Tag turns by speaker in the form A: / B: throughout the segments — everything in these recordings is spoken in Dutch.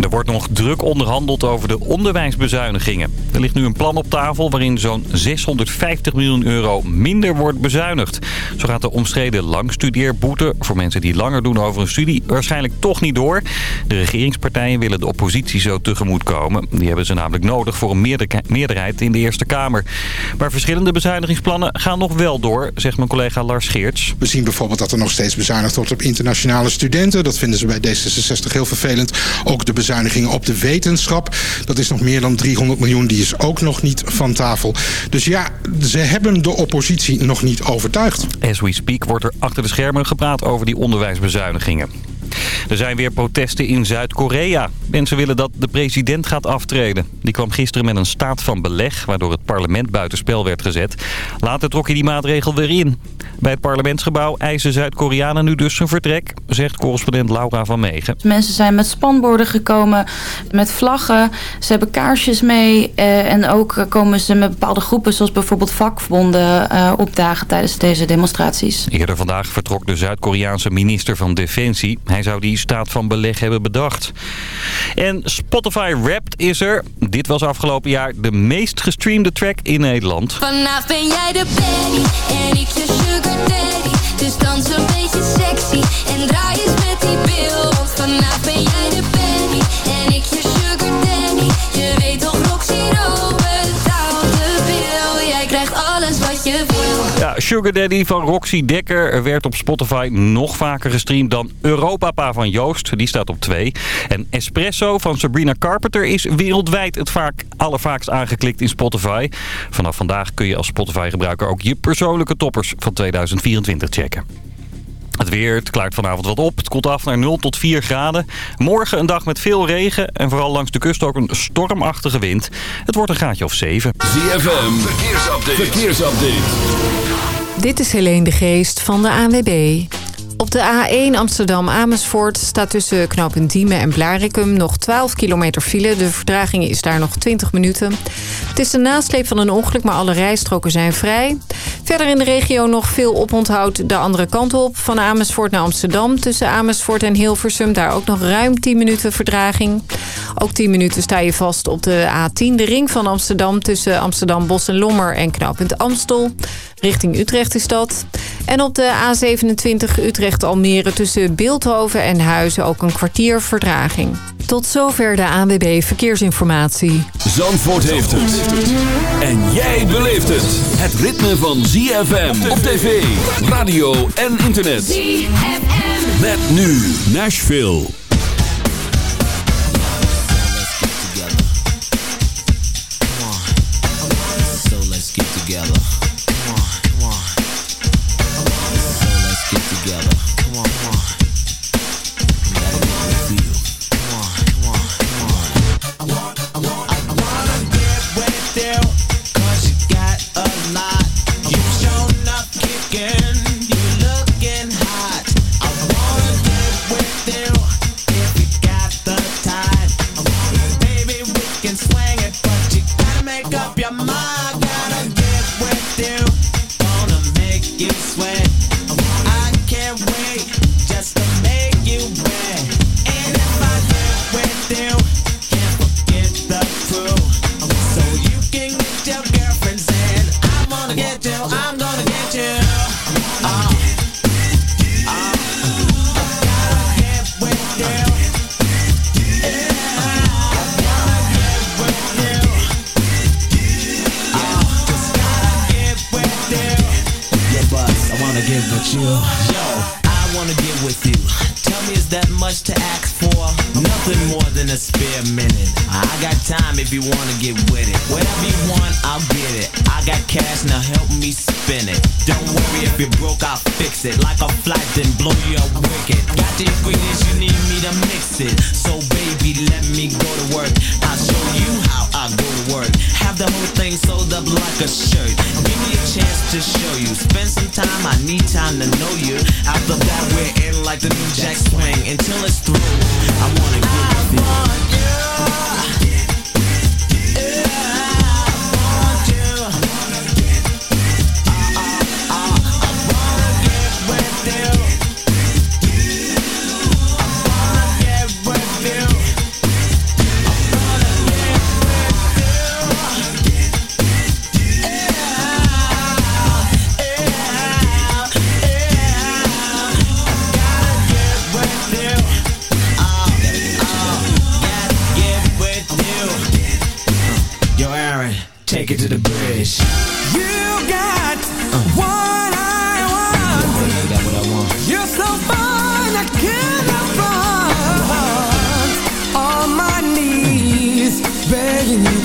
A: Er wordt nog druk onderhandeld over de onderwijsbezuinigingen. Er ligt nu een plan op tafel waarin zo'n 650 miljoen euro minder wordt bezuinigd. Zo gaat de omstreden langstudeerboete voor mensen die langer doen over een studie waarschijnlijk toch niet door. De regeringspartijen willen de oppositie zo tegemoet komen. Die hebben ze namelijk nodig voor een meerderheid in de Eerste Kamer. Maar verschillende bezuinigingsplannen gaan nog wel door, zegt mijn collega Lars Geerts.
B: We zien bijvoorbeeld dat er nog steeds bezuinigd wordt op internationale studenten. Dat vinden ze bij D66 heel vervelend. Ook de bezuinigingen op de wetenschap. Dat is nog meer dan 300 miljoen. Die is ook nog niet van tafel. Dus ja, ze hebben de oppositie nog niet overtuigd.
A: As we speak wordt er achter de schermen gepraat over die onderwijsbezuinigingen. Er zijn weer protesten in Zuid-Korea. Mensen willen dat de president gaat aftreden. Die kwam gisteren met een staat van beleg... waardoor het parlement buitenspel werd gezet. Later trok hij die maatregel weer in. Bij het parlementsgebouw eisen Zuid-Koreanen nu dus zijn vertrek... zegt correspondent Laura van Megen.
C: Mensen zijn met spanborden gekomen, met vlaggen. Ze hebben kaarsjes mee. Eh, en ook komen ze met bepaalde groepen... zoals bijvoorbeeld vakbonden eh, opdagen tijdens deze demonstraties.
A: Eerder vandaag vertrok de Zuid-Koreaanse minister van Defensie... Hij zou die staat van beleg hebben bedacht. En Spotify Wrapped is er. Dit was afgelopen jaar de meest gestreamde track in Nederland.
D: Vanaf ben jij de baby en ik je sugar daddy. Dus dans een beetje sexy en draai eens met die. Want vanaf ben jij de Sugar Daddy
A: van Roxy Dekker werd op Spotify nog vaker gestreamd dan Europapa van Joost. Die staat op 2. En Espresso van Sabrina Carpenter is wereldwijd het vaak allervaakst aangeklikt in Spotify. Vanaf vandaag kun je als Spotify-gebruiker ook je persoonlijke toppers van 2024 checken. Het weer, het klaart vanavond wat op. Het koelt af naar 0 tot 4 graden. Morgen een dag met veel regen en vooral langs de kust ook een stormachtige wind. Het wordt een gaatje of 7.
E: ZFM, verkeersupdate. verkeersupdate.
F: Dit is Helene de Geest van de ANWB. Op de A1 Amsterdam-Amersfoort staat tussen knooppunt Diemen en Blarikum nog 12 kilometer file. De vertraging is daar nog 20 minuten. Het is de nasleep van een ongeluk, maar alle rijstroken zijn vrij. Verder in de regio nog veel oponthoud de andere kant op. Van Amersfoort naar Amsterdam tussen Amersfoort en Hilversum. Daar ook nog ruim 10 minuten vertraging. Ook 10 minuten sta je vast op de A10, de ring van Amsterdam... tussen Amsterdam, Bos en Lommer en knooppunt Amstel. Richting Utrecht is dat. En op de A27 Utrecht-Almere tussen Beeldhoven en Huizen ook een kwartier vertraging. Tot zover de ANWB Verkeersinformatie.
E: Zandvoort heeft het. En jij beleeft het. Het ritme van ZFM op tv, radio en internet.
D: ZFM.
E: Met nu Nashville.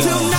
E: Tonight.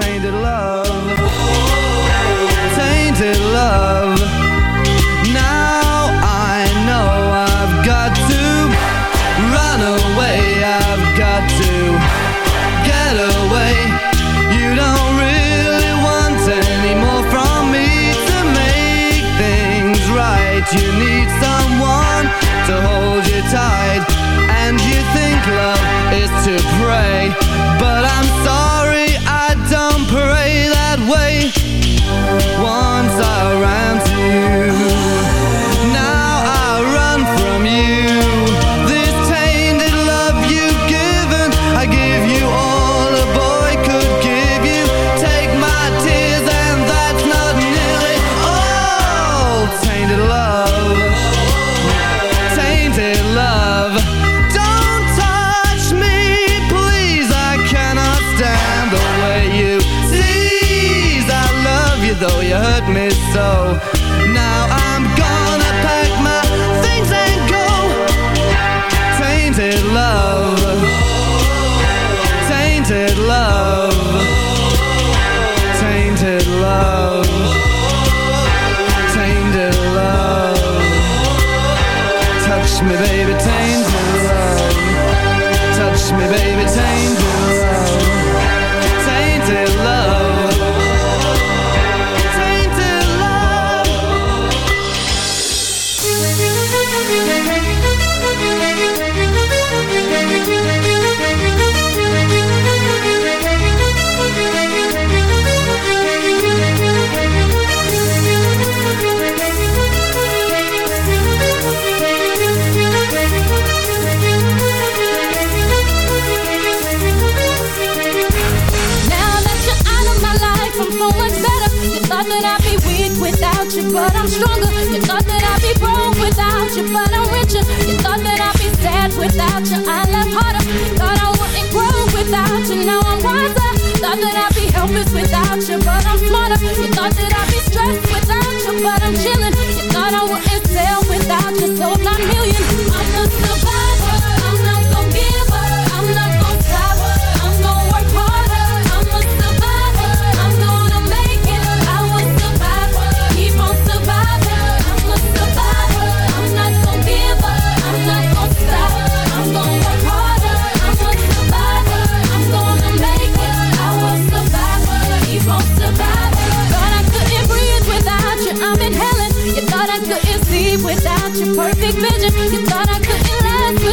G: trained love.
D: You thought that I'd be stressed without you, but I'm chilling.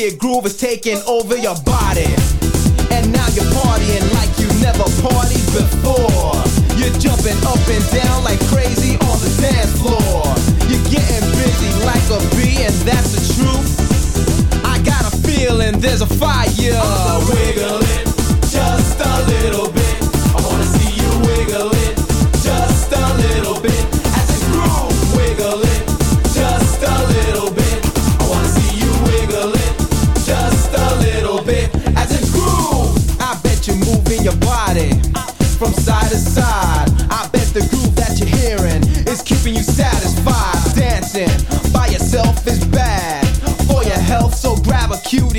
H: here groove is taking over your body. And now you're partying like you never partied before. You're jumping up and down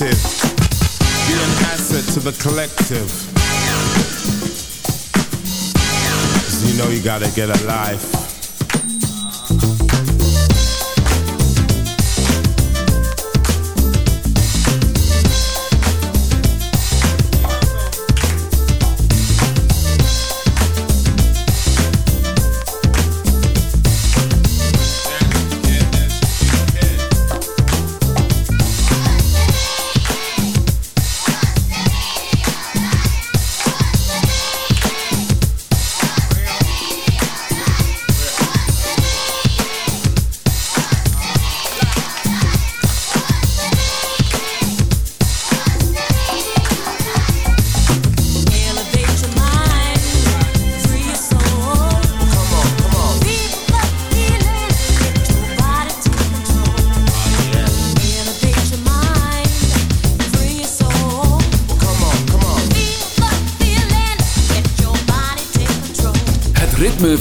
H: effective. You're
I: an asset to the collective. So you know you gotta get a life.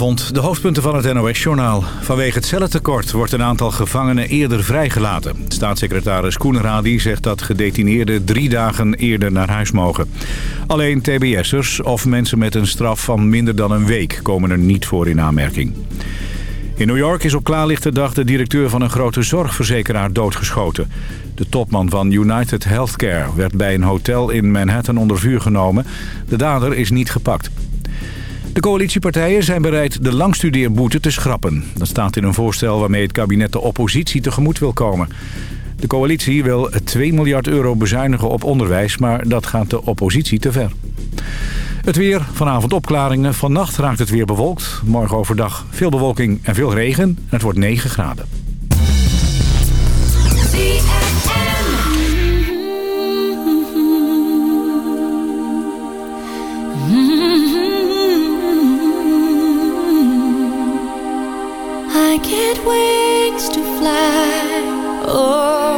E: De
J: hoofdpunten van het NOS-journaal. Vanwege het cellentekort wordt een aantal gevangenen eerder vrijgelaten. Staatssecretaris Koenradi zegt dat gedetineerden drie dagen eerder naar huis mogen. Alleen tbs'ers of mensen met een straf van minder dan een week komen er niet voor in aanmerking. In New York is op klaarlichte dag de directeur van een grote zorgverzekeraar doodgeschoten. De topman van United Healthcare werd bij een hotel in Manhattan onder vuur genomen. De dader is niet gepakt. De coalitiepartijen zijn bereid de langstudeerboete te schrappen. Dat staat in een voorstel waarmee het kabinet de oppositie tegemoet wil komen. De coalitie wil 2 miljard euro bezuinigen op onderwijs, maar dat gaat de oppositie te ver. Het weer, vanavond opklaringen. Vannacht raakt het weer bewolkt. Morgen overdag veel bewolking en veel regen. En het wordt 9 graden.
D: Wings to fly. Oh,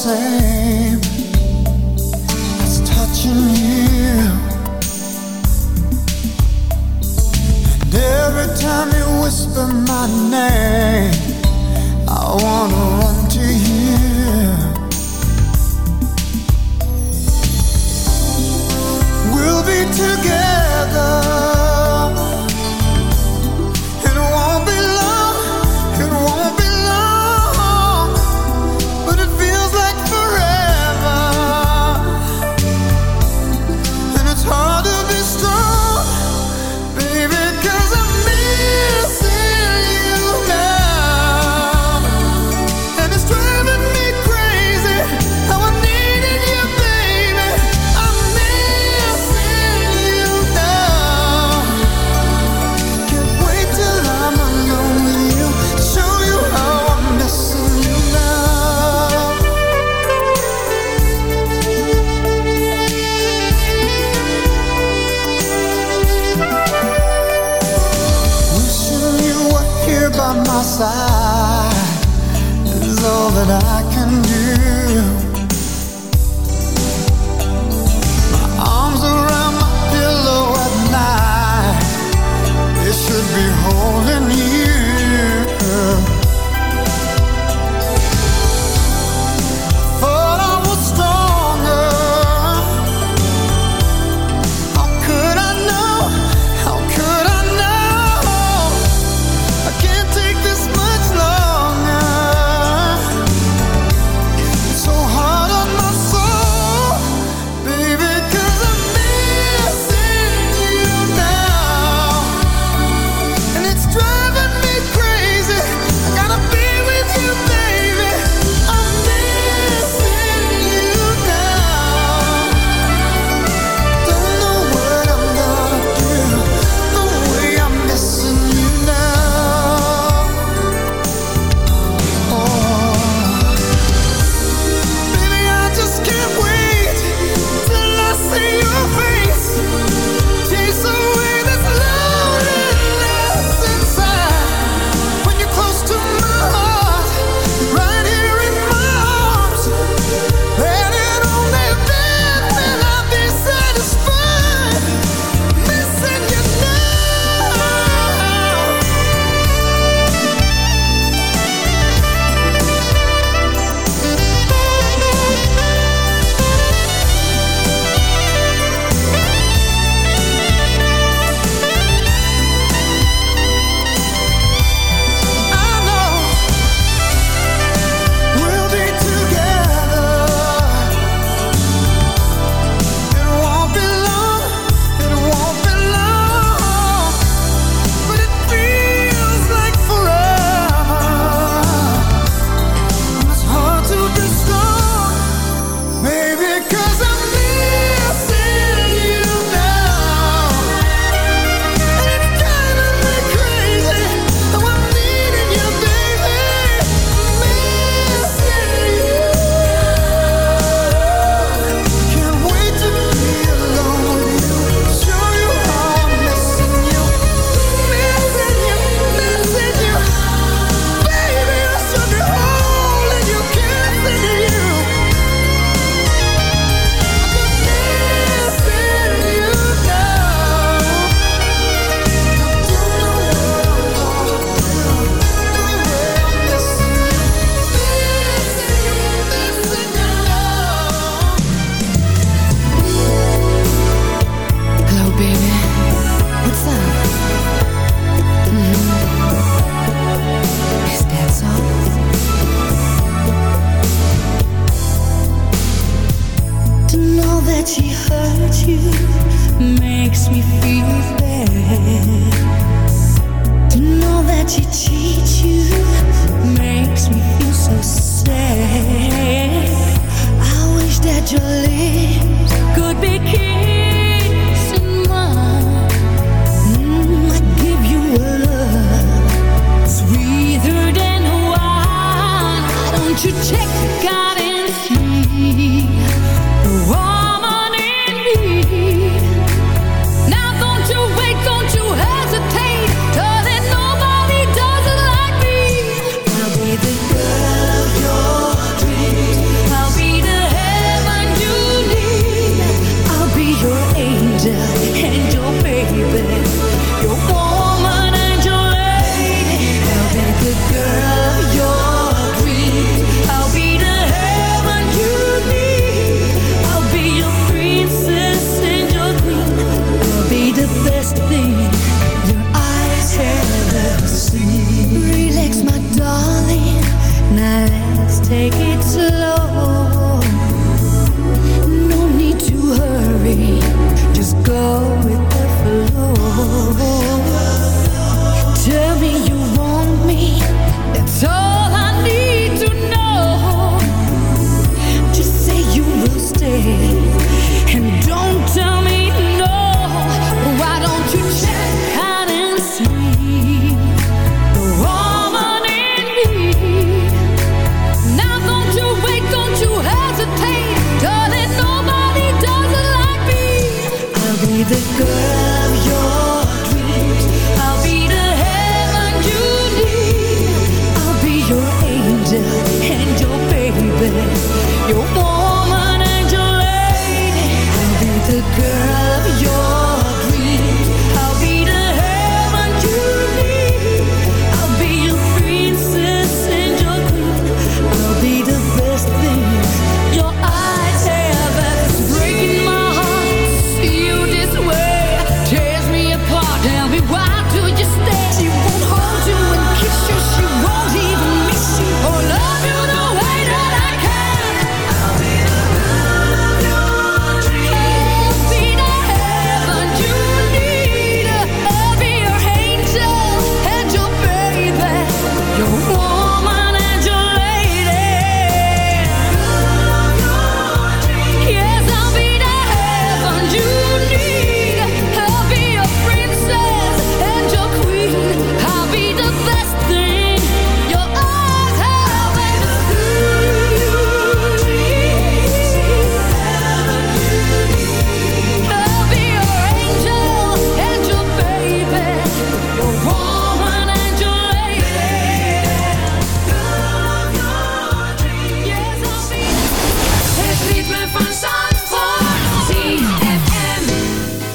D: same. It's touching you.
K: And
D: every time you whisper
G: my name, I wanna run to you.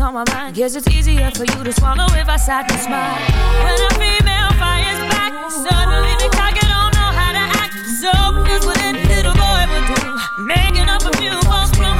L: what's on my mind. Guess it's easier for you to swallow if I sat and smile. When a female fires back, suddenly the target don't know how to act. So is what that little boy would do. Making up a few false promises.